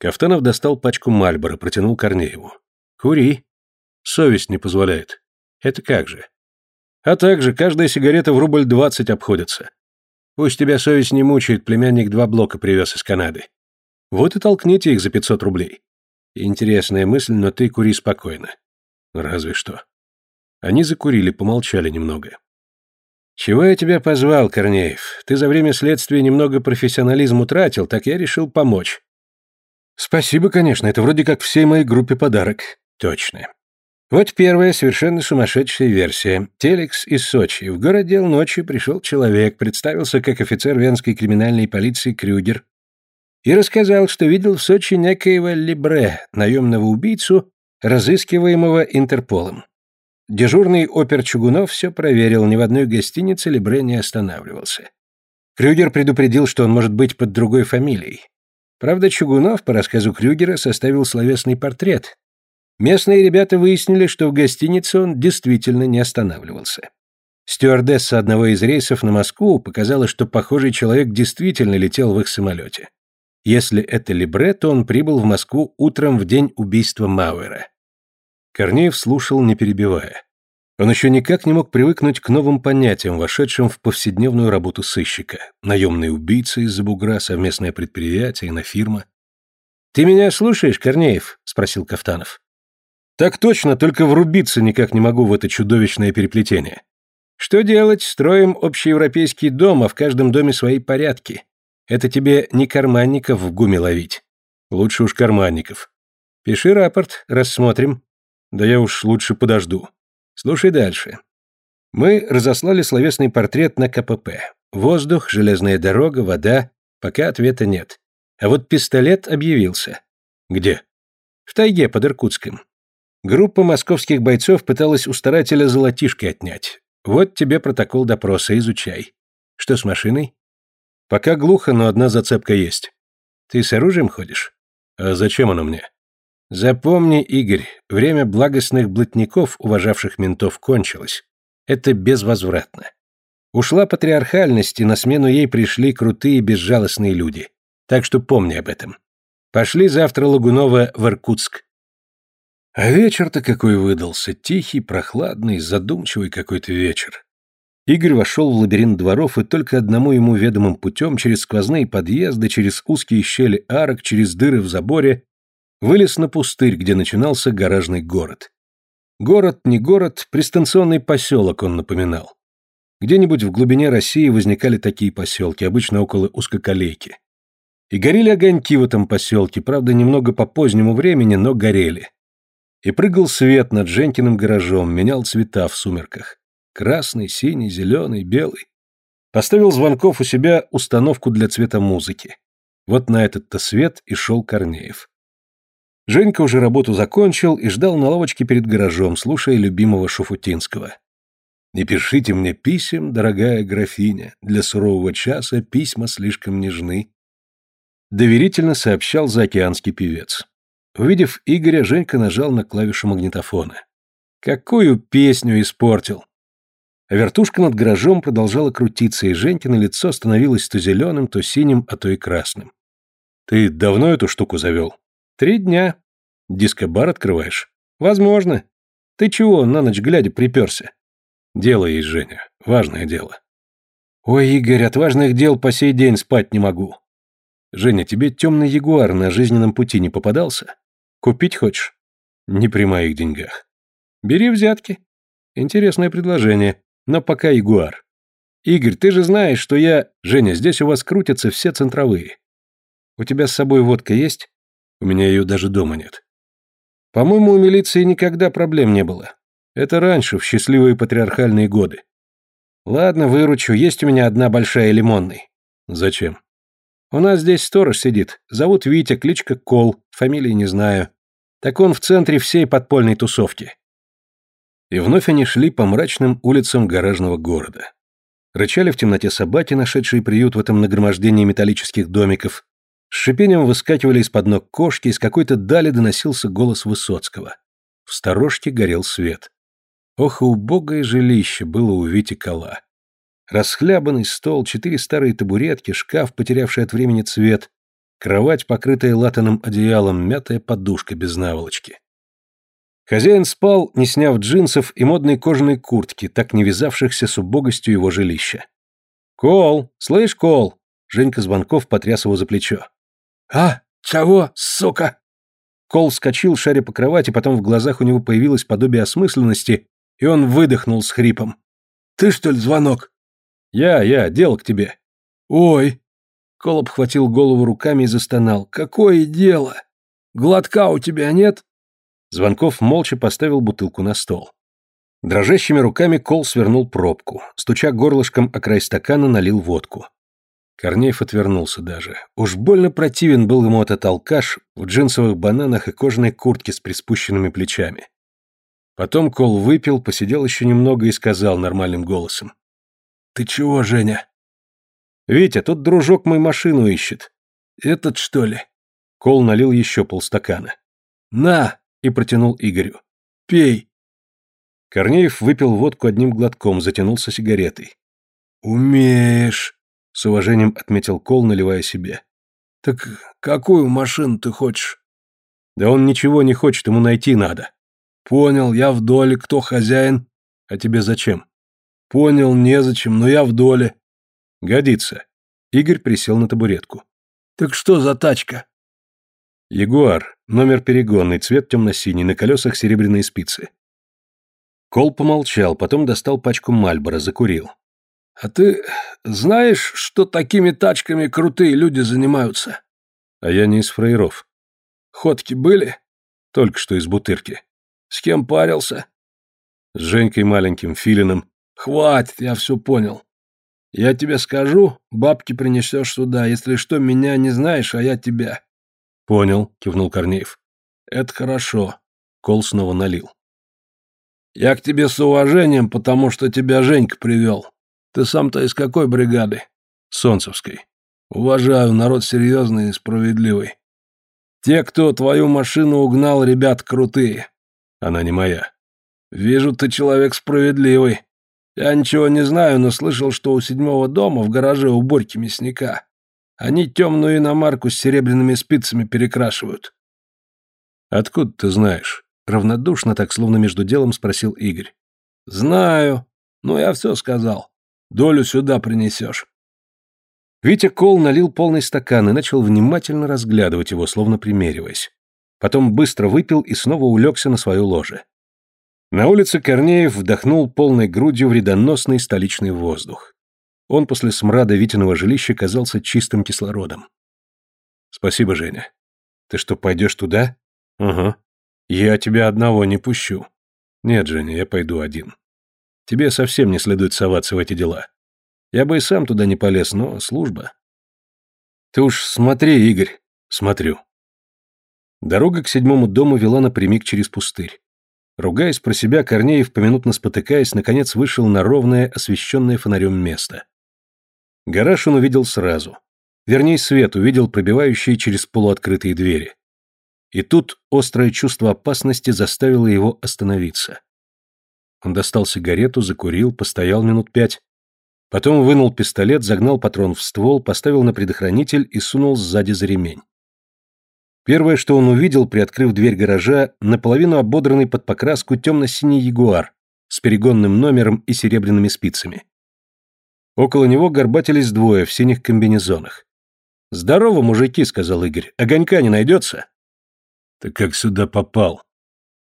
Кафтанов достал пачку Мальбора, протянул Корнееву. «Кури. Совесть не позволяет. Это как же? А также каждая сигарета в рубль двадцать обходится. Пусть тебя совесть не мучает, племянник два блока привез из Канады. Вот и толкните их за пятьсот рублей. Интересная мысль, но ты кури спокойно. Разве что. Они закурили, помолчали немного. «Чего я тебя позвал, Корнеев? Ты за время следствия немного профессионализм утратил, так я решил помочь. Спасибо, конечно, это вроде как всей моей группе подарок. Точно. Вот первая совершенно сумасшедшая версия. Телекс из Сочи. В городдел ночью пришел человек, представился как офицер венской криминальной полиции Крюгер и рассказал, что видел в Сочи некоего Лебре, наемного убийцу, разыскиваемого Интерполом. Дежурный опер Чугунов все проверил, ни в одной гостинице Лебре не останавливался. Крюгер предупредил, что он может быть под другой фамилией. Правда, Чугунов, по рассказу Крюгера, составил словесный портрет. Местные ребята выяснили, что в гостинице он действительно не останавливался. Стюардесса одного из рейсов на Москву показала, что похожий человек действительно летел в их самолете. Если это Либре, то он прибыл в Москву утром в день убийства Мауэра. Корнеев слушал, не перебивая. Он еще никак не мог привыкнуть к новым понятиям, вошедшим в повседневную работу сыщика. Наемные убийцы из-за бугра, совместное предприятие, инофирма. «Ты меня слушаешь, Корнеев?» — спросил Кафтанов. «Так точно, только врубиться никак не могу в это чудовищное переплетение. Что делать? Строим общеевропейский дом, а в каждом доме свои порядки. Это тебе не карманников в гуме ловить. Лучше уж карманников. Пиши рапорт, рассмотрим. Да я уж лучше подожду. Слушай дальше. Мы разослали словесный портрет на КПП. Воздух, железная дорога, вода. Пока ответа нет. А вот пистолет объявился. Где? В тайге под Иркутском. Группа московских бойцов пыталась у старателя золотишки отнять. Вот тебе протокол допроса, изучай. Что с машиной? Пока глухо, но одна зацепка есть. Ты с оружием ходишь? А зачем оно мне? Запомни, Игорь, время благостных блатников, уважавших ментов, кончилось. Это безвозвратно. Ушла патриархальность, и на смену ей пришли крутые безжалостные люди. Так что помни об этом. Пошли завтра Лагунова в Иркутск. А вечер-то какой выдался, тихий, прохладный, задумчивый какой-то вечер. Игорь вошел в лабиринт дворов и только одному ему ведомым путем, через сквозные подъезды, через узкие щели арок, через дыры в заборе, вылез на пустырь, где начинался гаражный город. Город не город, пристанционный поселок он напоминал. Где-нибудь в глубине России возникали такие поселки, обычно около узкоколейки. И горели огоньки в этом поселке, правда, немного по позднему времени, но горели. И прыгал свет над Женькиным гаражом, менял цвета в сумерках. Красный, синий, зеленый, белый. Поставил звонков у себя установку для цвета музыки. Вот на этот-то свет и шел Корнеев. Женька уже работу закончил и ждал на лавочке перед гаражом, слушая любимого Шуфутинского. «Не пишите мне писем, дорогая графиня, для сурового часа письма слишком нежны», доверительно сообщал заокеанский певец. Увидев Игоря, Женька нажал на клавишу магнитофона. «Какую песню испортил!» А вертушка над гаражом продолжала крутиться, и Женькино лицо становилось то зеленым, то синим, а то и красным. «Ты давно эту штуку завел?» Три дня. Дискобар открываешь? Возможно. Ты чего на ночь глядя приперся? Дело есть, Женя. Важное дело. Ой, Игорь, от важных дел по сей день спать не могу. Женя, тебе темный ягуар на жизненном пути не попадался? Купить хочешь? Не при моих деньгах. Бери взятки. Интересное предложение, но пока ягуар. Игорь, ты же знаешь, что я... Женя, здесь у вас крутятся все центровые. У тебя с собой водка есть? У меня ее даже дома нет. По-моему, у милиции никогда проблем не было. Это раньше, в счастливые патриархальные годы. Ладно, выручу, есть у меня одна большая лимонный. Зачем? У нас здесь сторож сидит. Зовут Витя, кличка Кол, фамилии не знаю. Так он в центре всей подпольной тусовки. И вновь они шли по мрачным улицам гаражного города. Рычали в темноте собаки, нашедшие приют в этом нагромождении металлических домиков, с шипением выскакивали из-под ног кошки, из какой-то дали доносился голос Высоцкого. В сторожке горел свет. Ох, и убогое жилище было у Вити Кола. Расхлябанный стол, четыре старые табуретки, шкаф, потерявший от времени цвет. Кровать, покрытая латаным одеялом, мятая подушка без наволочки. Хозяин спал, не сняв джинсов и модной кожаной куртки, так не вязавшихся с убогостью его жилища. «Кол! Слышь, Кол!» Женька Звонков потряс его за плечо. «А, чего, сука?» Кол вскочил, шаря по кровати, потом в глазах у него появилось подобие осмысленности, и он выдохнул с хрипом. «Ты, что ли, звонок?» «Я, я, дело к тебе». «Ой!» Кол обхватил голову руками и застонал. «Какое дело? Глотка у тебя нет?» Звонков молча поставил бутылку на стол. Дрожащими руками Кол свернул пробку, стуча горлышком о край стакана, налил водку. Корнеев отвернулся даже. Уж больно противен был ему этот алкаш в джинсовых бананах и кожаной куртке с приспущенными плечами. Потом Кол выпил, посидел еще немного и сказал нормальным голосом. «Ты чего, Женя?» «Витя, тут дружок мой машину ищет». «Этот, что ли?» Кол налил еще полстакана. «На!» и протянул Игорю. «Пей!» Корнеев выпил водку одним глотком, затянулся сигаретой. «Умеешь!» — с уважением отметил Кол, наливая себе. «Так какую машину ты хочешь?» «Да он ничего не хочет, ему найти надо». «Понял, я в доле, кто хозяин?» «А тебе зачем?» «Понял, незачем, но я в доле». «Годится». Игорь присел на табуретку. «Так что за тачка?» «Ягуар, номер перегонный, цвет темно-синий, на колесах серебряные спицы». Кол помолчал, потом достал пачку Мальбора, закурил. «А ты знаешь, что такими тачками крутые люди занимаются?» «А я не из фраеров». «Ходки были?» «Только что из бутырки». «С кем парился?» «С Женькой маленьким, Филиным». «Хватит, я все понял. Я тебе скажу, бабки принесешь сюда, если что, меня не знаешь, а я тебя». «Понял», — кивнул Корнеев. «Это хорошо». Кол снова налил. «Я к тебе с уважением, потому что тебя Женька привел. Ты сам-то из какой бригады? Солнцевской. Уважаю, народ серьезный и справедливый. Те, кто твою машину угнал, ребят крутые. Она не моя. Вижу, ты человек справедливый. Я ничего не знаю, но слышал, что у седьмого дома в гараже у Борьки мясника. Они темную иномарку с серебряными спицами перекрашивают. Откуда ты знаешь? Равнодушно, так словно между делом, спросил Игорь. Знаю. Но я все сказал. Долю сюда принесешь. Витя Кол налил полный стакан и начал внимательно разглядывать его, словно примериваясь. Потом быстро выпил и снова улегся на свое ложе. На улице Корнеев вдохнул полной грудью вредоносный столичный воздух. Он после смрада Витиного жилища казался чистым кислородом. «Спасибо, Женя. Ты что, пойдешь туда?» «Ага. Я тебя одного не пущу». «Нет, Женя, я пойду один». Тебе совсем не следует соваться в эти дела. Я бы и сам туда не полез, но служба. Ты уж смотри, Игорь. Смотрю. Дорога к седьмому дому вела напрямик через пустырь. Ругаясь про себя, Корнеев, поминутно спотыкаясь, наконец вышел на ровное, освещенное фонарем место. Гараж он увидел сразу. Вернее, свет увидел, пробивающий через полуоткрытые двери. И тут острое чувство опасности заставило его остановиться. Он достал сигарету, закурил, постоял минут пять. Потом вынул пистолет, загнал патрон в ствол, поставил на предохранитель и сунул сзади за ремень. Первое, что он увидел, приоткрыв дверь гаража, наполовину ободранный под покраску темно-синий ягуар с перегонным номером и серебряными спицами. Около него горбатились двое в синих комбинезонах. «Здорово, мужики», — сказал Игорь. «Огонька не найдется?» «Ты как сюда попал?»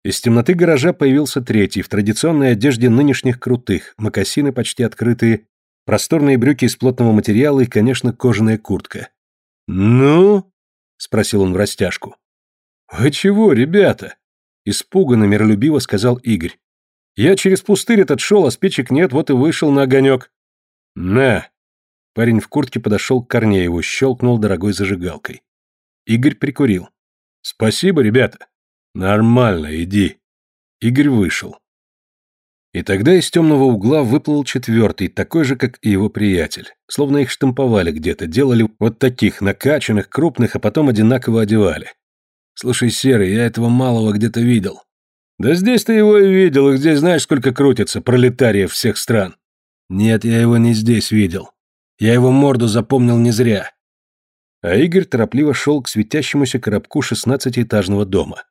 Из темноты гаража появился третий, в традиционной одежде нынешних крутых, мокасины почти открытые, просторные брюки из плотного материала и, конечно, кожаная куртка. «Ну?» — спросил он в растяжку. «Вы чего, ребята?» — испуганно, миролюбиво сказал Игорь. «Я через пустырь этот шел, а спичек нет, вот и вышел на огонек». «На!» Парень в куртке подошел к Корнееву, щелкнул дорогой зажигалкой. Игорь прикурил. «Спасибо, ребята!» «Нормально, иди». Игорь вышел. И тогда из темного угла выплыл четвертый, такой же, как и его приятель. Словно их штамповали где-то, делали вот таких, накачанных, крупных, а потом одинаково одевали. «Слушай, Серый, я этого малого где-то видел». «Да здесь ты его и видел, и здесь знаешь, сколько крутится, пролетариев всех стран». «Нет, я его не здесь видел. Я его морду запомнил не зря. А Игорь торопливо шел к светящемуся коробку шестнадцатиэтажного дома.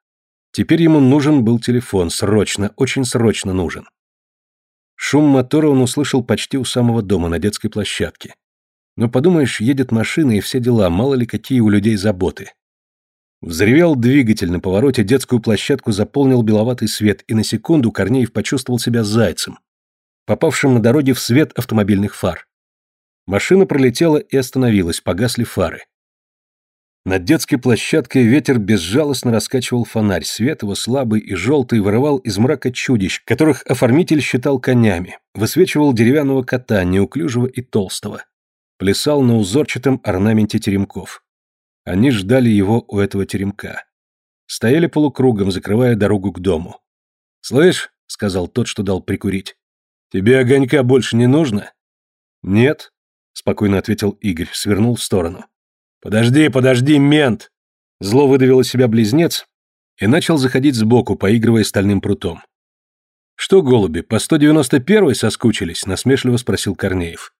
Теперь ему нужен был телефон, срочно, очень срочно нужен. Шум мотора он услышал почти у самого дома, на детской площадке. Но подумаешь, едет машина и все дела, мало ли какие у людей заботы. Взревел двигатель на повороте, детскую площадку заполнил беловатый свет, и на секунду Корнеев почувствовал себя зайцем, попавшим на дороге в свет автомобильных фар. Машина пролетела и остановилась, погасли фары. Над детской площадкой ветер безжалостно раскачивал фонарь, свет его слабый и желтый вырывал из мрака чудищ, которых оформитель считал конями, высвечивал деревянного кота, неуклюжего и толстого, плясал на узорчатом орнаменте теремков. Они ждали его у этого теремка. Стояли полукругом, закрывая дорогу к дому. «Слышь», — сказал тот, что дал прикурить, — «тебе огонька больше не нужно?» «Нет», — спокойно ответил Игорь, свернул в сторону. «Подожди, подожди, мент!» Зло выдавил из себя близнец и начал заходить сбоку, поигрывая стальным прутом. «Что, голуби, по 191-й соскучились?» — насмешливо спросил Корнеев.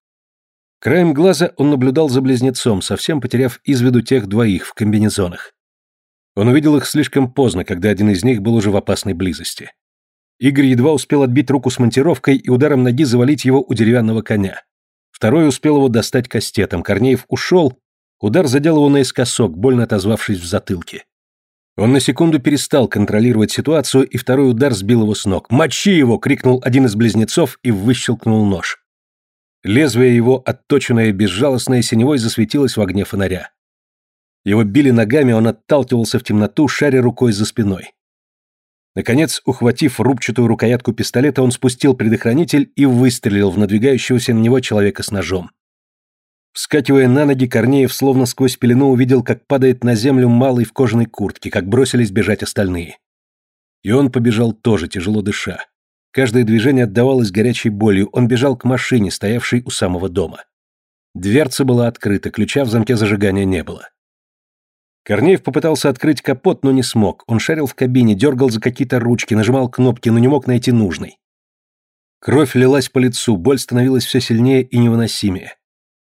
Краем глаза он наблюдал за близнецом, совсем потеряв из виду тех двоих в комбинезонах. Он увидел их слишком поздно, когда один из них был уже в опасной близости. Игорь едва успел отбить руку с монтировкой и ударом ноги завалить его у деревянного коня. Второй успел его достать кастетом. Корнеев ушел, Удар задел его наискосок, больно отозвавшись в затылке. Он на секунду перестал контролировать ситуацию, и второй удар сбил его с ног. «Мочи его!» — крикнул один из близнецов и выщелкнул нож. Лезвие его, отточенное безжалостное синевой, засветилось в огне фонаря. Его били ногами, он отталкивался в темноту, шаря рукой за спиной. Наконец, ухватив рубчатую рукоятку пистолета, он спустил предохранитель и выстрелил в надвигающегося на него человека с ножом. Вскакивая на ноги, Корнеев словно сквозь пелену увидел, как падает на землю малый в кожаной куртке, как бросились бежать остальные. И он побежал тоже, тяжело дыша. Каждое движение отдавалось горячей болью, он бежал к машине, стоявшей у самого дома. Дверца была открыта, ключа в замке зажигания не было. Корнеев попытался открыть капот, но не смог. Он шарил в кабине, дергал за какие-то ручки, нажимал кнопки, но не мог найти нужной. Кровь лилась по лицу, боль становилась все сильнее и невыносимее.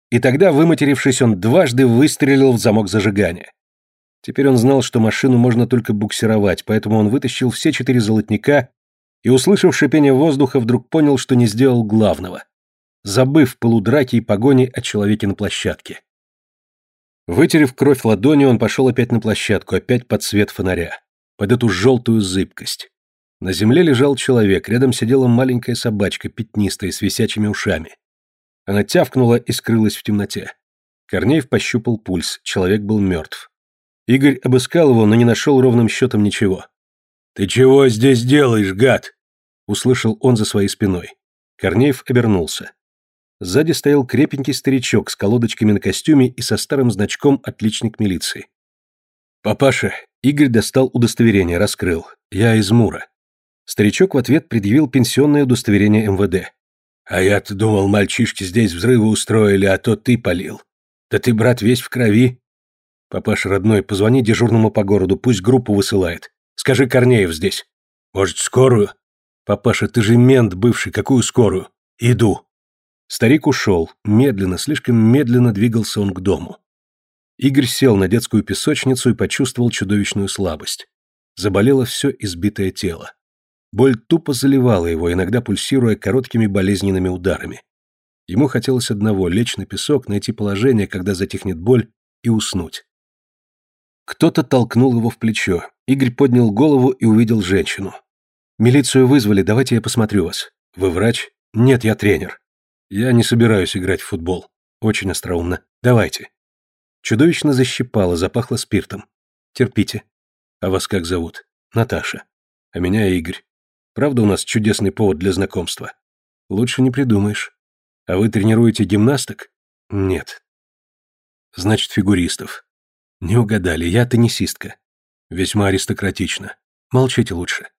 И тогда, выматерившись, он дважды выстрелил в замок зажигания. Теперь он знал, что машину можно только буксировать, поэтому он вытащил все четыре золотника и, услышав шипение воздуха, вдруг понял, что не сделал главного, забыв полудраки и погони о человеке на площадке. Вытерев кровь ладонью, он пошел опять на площадку, опять под свет фонаря, под эту желтую зыбкость. На земле лежал человек, рядом сидела маленькая собачка, пятнистая, с висячими ушами. Она тявкнула и скрылась в темноте. Корнеев пощупал пульс, человек был мертв. Игорь обыскал его, но не нашел ровным счетом ничего. «Ты чего здесь делаешь, гад?» Услышал он за своей спиной. Корнеев обернулся. Сзади стоял крепенький старичок с колодочками на костюме и со старым значком «Отличник милиции». «Папаша», Игорь достал удостоверение, раскрыл. «Я из Мура». Старичок в ответ предъявил пенсионное удостоверение МВД. А я-то думал, мальчишки здесь взрывы устроили, а то ты полил. Да ты, брат, весь в крови. Папаша родной, позвони дежурному по городу, пусть группу высылает. Скажи, Корнеев здесь. Может, скорую? Папаша, ты же мент бывший, какую скорую? Иду. Старик ушел. Медленно, слишком медленно двигался он к дому. Игорь сел на детскую песочницу и почувствовал чудовищную слабость. Заболело все избитое тело. Боль тупо заливала его, иногда пульсируя короткими болезненными ударами. Ему хотелось одного — лечь на песок, найти положение, когда затихнет боль, и уснуть. Кто-то толкнул его в плечо. Игорь поднял голову и увидел женщину. «Милицию вызвали, давайте я посмотрю вас». «Вы врач?» «Нет, я тренер». «Я не собираюсь играть в футбол». «Очень остроумно. Давайте». Чудовищно защипало, запахло спиртом. «Терпите». «А вас как зовут?» «Наташа». «А меня Игорь». Правда, у нас чудесный повод для знакомства? Лучше не придумаешь. А вы тренируете гимнасток? Нет. Значит, фигуристов. Не угадали, я теннисистка. Весьма аристократично. Молчите лучше.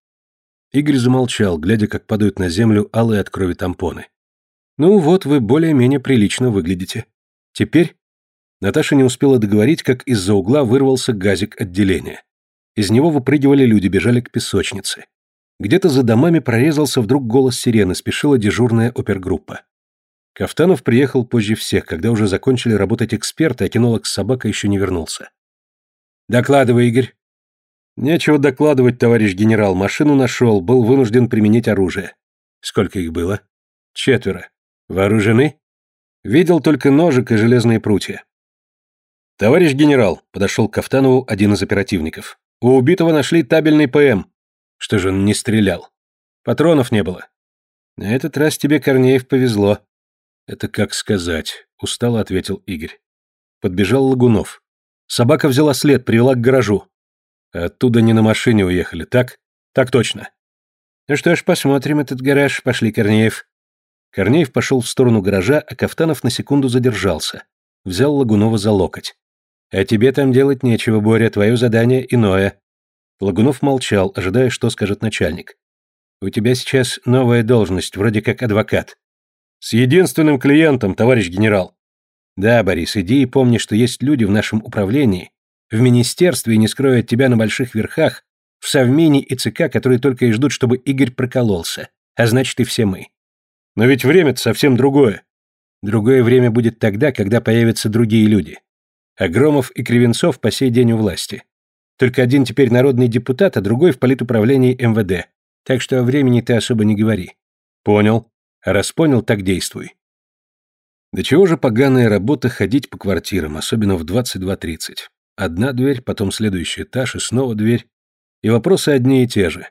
Игорь замолчал, глядя, как падают на землю алые от крови тампоны. Ну вот, вы более-менее прилично выглядите. Теперь... Наташа не успела договорить, как из-за угла вырвался газик отделения. Из него выпрыгивали люди, бежали к песочнице. Где-то за домами прорезался вдруг голос сирены, спешила дежурная опергруппа. Кафтанов приехал позже всех, когда уже закончили работать эксперты, а кинолог с собакой еще не вернулся. «Докладывай, Игорь». «Нечего докладывать, товарищ генерал. Машину нашел, был вынужден применить оружие». «Сколько их было?» «Четверо». «Вооружены?» «Видел только ножик и железные прутья». «Товарищ генерал», — подошел к Кафтанову один из оперативников. «У убитого нашли табельный ПМ». «Что же он не стрелял?» «Патронов не было». «На этот раз тебе, Корнеев, повезло». «Это как сказать», — устало ответил Игорь. Подбежал Лагунов. Собака взяла след, привела к гаражу. Оттуда не на машине уехали, так? Так точно. Ну что ж, посмотрим этот гараж. Пошли, Корнеев. Корнеев пошел в сторону гаража, а Кафтанов на секунду задержался. Взял Лагунова за локоть. «А тебе там делать нечего, Боря, твое задание иное». Лагунов молчал, ожидая, что скажет начальник. «У тебя сейчас новая должность, вроде как адвокат». «С единственным клиентом, товарищ генерал». Да, Борис, иди и помни, что есть люди в нашем управлении, в министерстве и не скрою от тебя на больших верхах, в Совмине и ЦК, которые только и ждут, чтобы Игорь прокололся, а значит и все мы. Но ведь время-то совсем другое. Другое время будет тогда, когда появятся другие люди. Агромов и Кривенцов по сей день у власти. Только один теперь народный депутат, а другой в политуправлении МВД. Так что о времени ты особо не говори. Понял. А раз понял, так действуй. До чего же поганая работа ходить по квартирам, особенно в 22.30. Одна дверь, потом следующий этаж и снова дверь. И вопросы одни и те же.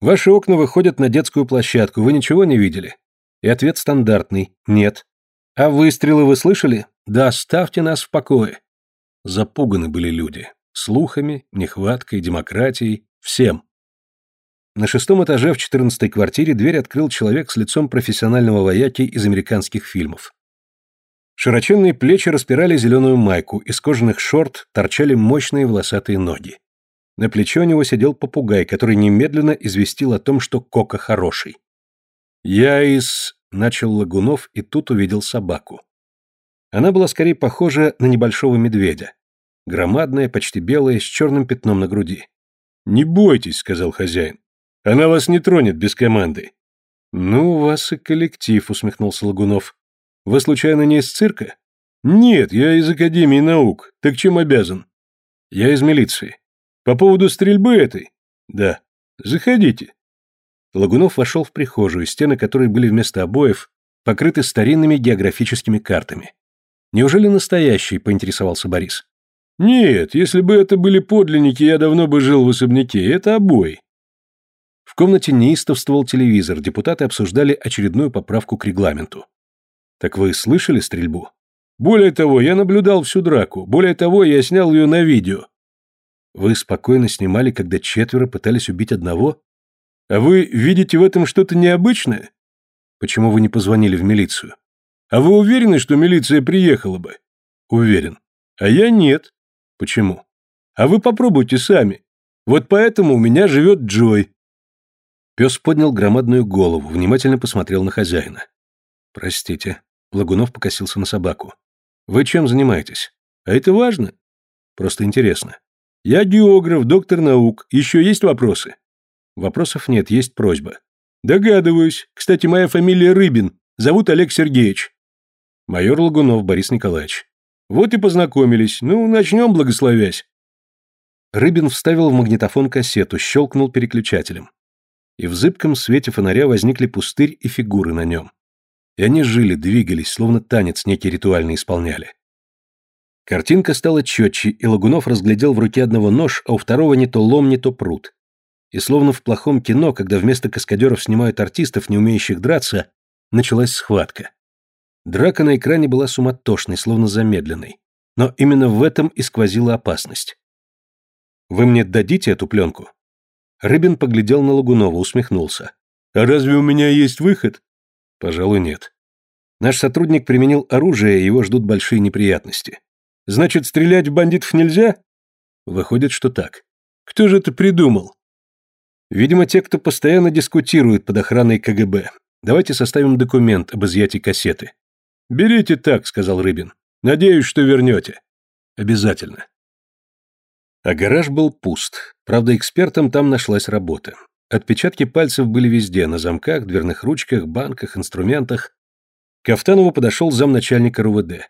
Ваши окна выходят на детскую площадку, вы ничего не видели? И ответ стандартный – нет. А выстрелы вы слышали? Да оставьте нас в покое. Запуганы были люди. Слухами, нехваткой, демократией, всем. На шестом этаже в четырнадцатой квартире дверь открыл человек с лицом профессионального вояки из американских фильмов. Широченные плечи распирали зеленую майку, из кожаных шорт торчали мощные волосатые ноги. На плече у него сидел попугай, который немедленно известил о том, что Кока хороший. «Я из...» — начал Лагунов и тут увидел собаку. Она была скорее похожа на небольшого медведя. Громадная, почти белая, с черным пятном на груди. «Не бойтесь», — сказал хозяин. «Она вас не тронет без команды». «Ну, у вас и коллектив», — усмехнулся Лагунов. Вы случайно не из цирка? Нет, я из Академии наук. Так чем обязан? Я из милиции. По поводу стрельбы этой? Да. Заходите. Лагунов вошел в прихожую, стены которой были вместо обоев покрыты старинными географическими картами. Неужели настоящие, поинтересовался Борис. Нет, если бы это были подлинники, я давно бы жил в особняке. Это обои. В комнате неистовствовал телевизор, депутаты обсуждали очередную поправку к регламенту. Так вы слышали стрельбу? Более того, я наблюдал всю драку. Более того, я снял ее на видео. Вы спокойно снимали, когда четверо пытались убить одного? А вы видите в этом что-то необычное? Почему вы не позвонили в милицию? А вы уверены, что милиция приехала бы? Уверен. А я нет. Почему? А вы попробуйте сами. Вот поэтому у меня живет Джой. Пес поднял громадную голову, внимательно посмотрел на хозяина. Простите, Лагунов покосился на собаку. «Вы чем занимаетесь? А это важно?» «Просто интересно. Я географ, доктор наук. Еще есть вопросы?» «Вопросов нет, есть просьба». «Догадываюсь. Кстати, моя фамилия Рыбин. Зовут Олег Сергеевич». «Майор Лагунов Борис Николаевич». «Вот и познакомились. Ну, начнем, благословясь». Рыбин вставил в магнитофон кассету, щелкнул переключателем. И в зыбком свете фонаря возникли пустырь и фигуры на нем. И они жили, двигались, словно танец некий ритуально исполняли. Картинка стала четче, и Лагунов разглядел в руке одного нож, а у второго не то лом, не то пруд. И словно в плохом кино, когда вместо каскадеров снимают артистов, не умеющих драться, началась схватка. Драка на экране была суматошной, словно замедленной. Но именно в этом и сквозила опасность. «Вы мне дадите эту пленку?» Рыбин поглядел на Лагунова, усмехнулся. «А разве у меня есть выход?» Пожалуй, нет. Наш сотрудник применил оружие, и его ждут большие неприятности. Значит, стрелять в бандитов нельзя? Выходит, что так. Кто же это придумал? Видимо, те, кто постоянно дискутирует под охраной КГБ. Давайте составим документ об изъятии кассеты. Берите так, сказал Рыбин. Надеюсь, что вернете. Обязательно. А гараж был пуст. Правда, экспертам там нашлась работа. Отпечатки пальцев были везде, на замках, дверных ручках, банках, инструментах. К Кафтанову подошел замначальник РУВД.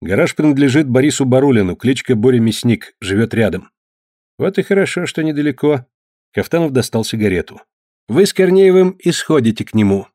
Гараж принадлежит Борису Барулину, кличка Боря Мясник, живет рядом. Вот и хорошо, что недалеко. Кафтанов достал сигарету. Вы с Корнеевым исходите к нему.